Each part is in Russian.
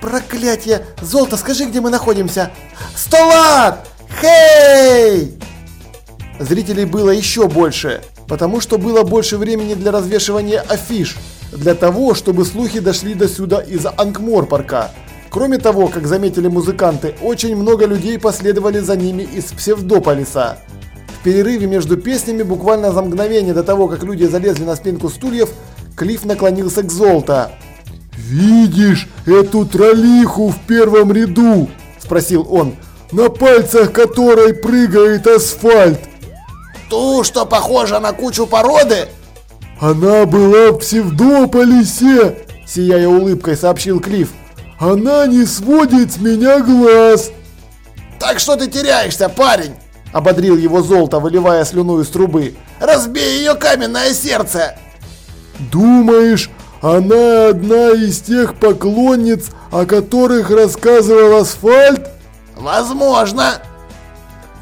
Проклятие! Золото, скажи, где мы находимся! Столат! Хей! Зрителей было еще больше, потому что было больше времени для развешивания афиш, для того, чтобы слухи дошли до сюда из Анкморпарка. Кроме того, как заметили музыканты, очень много людей последовали за ними из Псевдополиса. В перерыве между песнями, буквально за мгновение до того, как люди залезли на спинку стульев, Клифф наклонился к Золото. «Видишь эту троллиху в первом ряду?» – спросил он. «На пальцах которой прыгает асфальт!» «Ту, что похожа на кучу породы?» «Она была в Псевдополисе!» – сияя улыбкой сообщил Клифф. «Она не сводит с меня глаз!» «Так что ты теряешься, парень?» – ободрил его Золото, выливая слюну из трубы. «Разбей ее каменное сердце!» «Думаешь, она одна из тех поклонниц, о которых рассказывал Асфальт?» «Возможно!»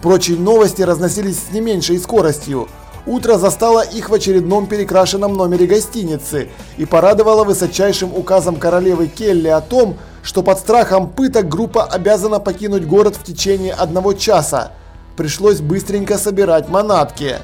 Прочие новости разносились с не меньшей скоростью. Утро застало их в очередном перекрашенном номере гостиницы и порадовало высочайшим указом королевы Келли о том, что под страхом пыток группа обязана покинуть город в течение одного часа. Пришлось быстренько собирать манатки.